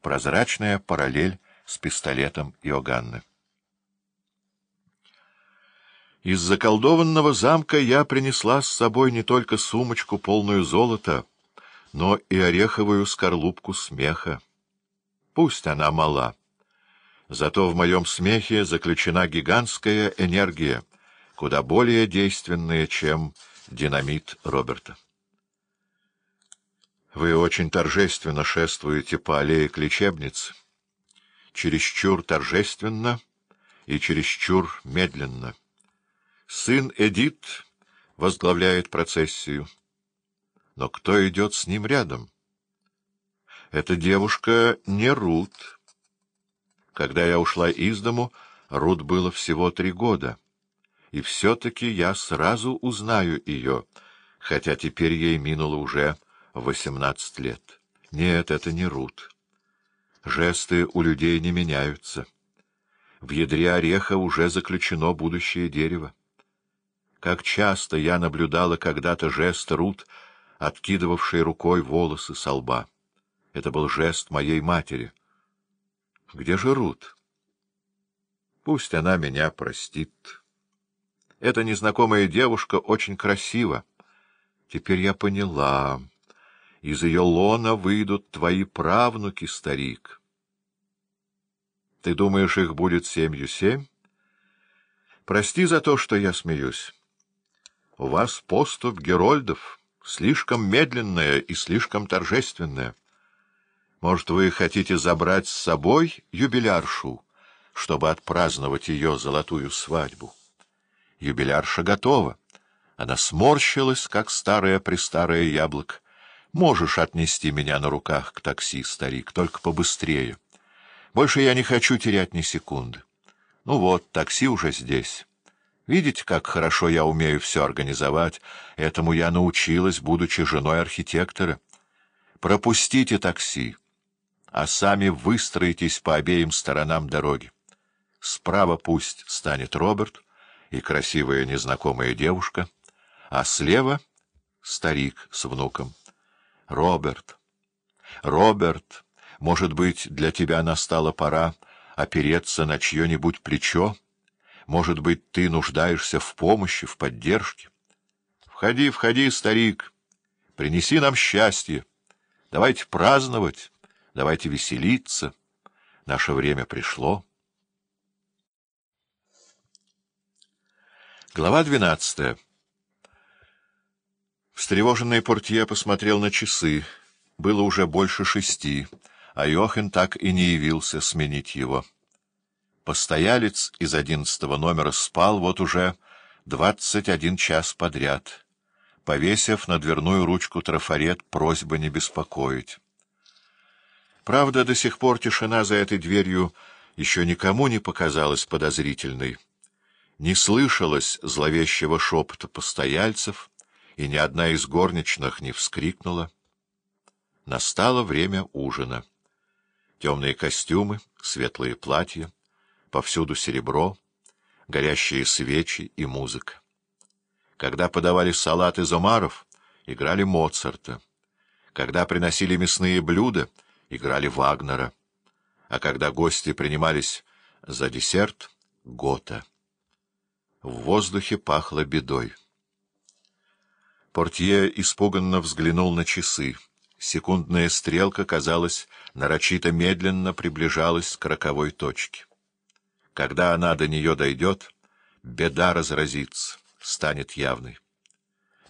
прозрачная параллель с пистолетом Иоганны. Из заколдованного замка я принесла с собой не только сумочку, полную золота, но и ореховую скорлупку смеха. Пусть она мала, зато в моем смехе заключена гигантская энергия, куда более действенная, чем динамит Роберта. Вы очень торжественно шествуете по аллее к лечебнице. Чересчур торжественно и чересчур медленно. Сын Эдит возглавляет процессию. Но кто идет с ним рядом? Эта девушка не Рут. Когда я ушла из дому, Рут было всего три года. И все-таки я сразу узнаю ее, хотя теперь ей минуло уже восемнадцать лет. Нет, это не Рут. Жесты у людей не меняются. В ядре ореха уже заключено будущее дерево. Как часто я наблюдала когда-то жест Рут, откидывавшей рукой волосы со лба. Это был жест моей матери. Где же Рут? Пусть она меня простит. Эта незнакомая девушка очень красива. Теперь я поняла из ее лона выйдут твои правнуки, старик. Ты думаешь, их будет семью семь? Прости за то, что я смеюсь. У вас поступ Герольдов слишком медленная и слишком торжественная. Может, вы хотите забрать с собой юбиляршу, чтобы отпраздновать ее золотую свадьбу? Юбилярша готова. Она сморщилась, как старое-престарое яблоко. Можешь отнести меня на руках к такси, старик, только побыстрее. Больше я не хочу терять ни секунды. Ну вот, такси уже здесь. Видите, как хорошо я умею все организовать? Этому я научилась, будучи женой архитектора. Пропустите такси, а сами выстроитесь по обеим сторонам дороги. Справа пусть станет Роберт и красивая незнакомая девушка, а слева — старик с внуком. Роберт, Роберт, может быть, для тебя настала пора опереться на чье-нибудь плечо? Может быть, ты нуждаешься в помощи, в поддержке? Входи, входи, старик, принеси нам счастье. Давайте праздновать, давайте веселиться. Наше время пришло. Глава двенадцатая Встревоженный портье посмотрел на часы. Было уже больше шести, а Йохен так и не явился сменить его. Постоялец из одиннадцатого номера спал вот уже двадцать один час подряд, повесив на дверную ручку трафарет просьба не беспокоить. Правда, до сих пор тишина за этой дверью еще никому не показалась подозрительной. Не слышалось зловещего шепота постояльцев, и ни одна из горничных не вскрикнула. Настало время ужина. Темные костюмы, светлые платья, повсюду серебро, горящие свечи и музыка. Когда подавали салат из омаров, играли Моцарта. Когда приносили мясные блюда, играли Вагнера. А когда гости принимались за десерт — Гота. В воздухе пахло бедой. Портье испуганно взглянул на часы. Секундная стрелка, казалось, нарочито медленно приближалась к роковой точке. Когда она до нее дойдет, беда разразится, станет явной.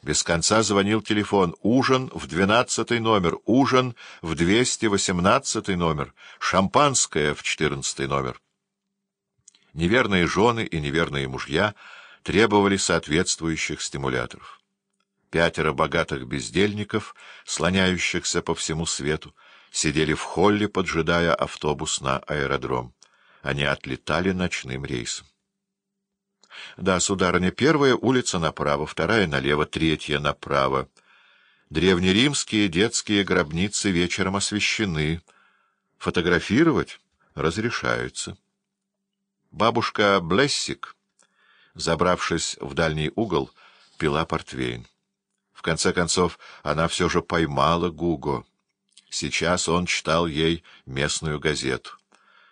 Без конца звонил телефон. Ужин в двенадцатый номер, ужин в двести восемнадцатый номер, шампанское в четырнадцатый номер. Неверные жены и неверные мужья требовали соответствующих стимуляторов. Пятеро богатых бездельников, слоняющихся по всему свету, сидели в холле, поджидая автобус на аэродром. Они отлетали ночным рейсом. Да, сударыня, первая улица направо, вторая налево, третья направо. Древнеримские детские гробницы вечером освещены. Фотографировать разрешается. Бабушка Блессик, забравшись в дальний угол, пила портвейн. В конце концов, она все же поймала Гуго. Сейчас он читал ей местную газету.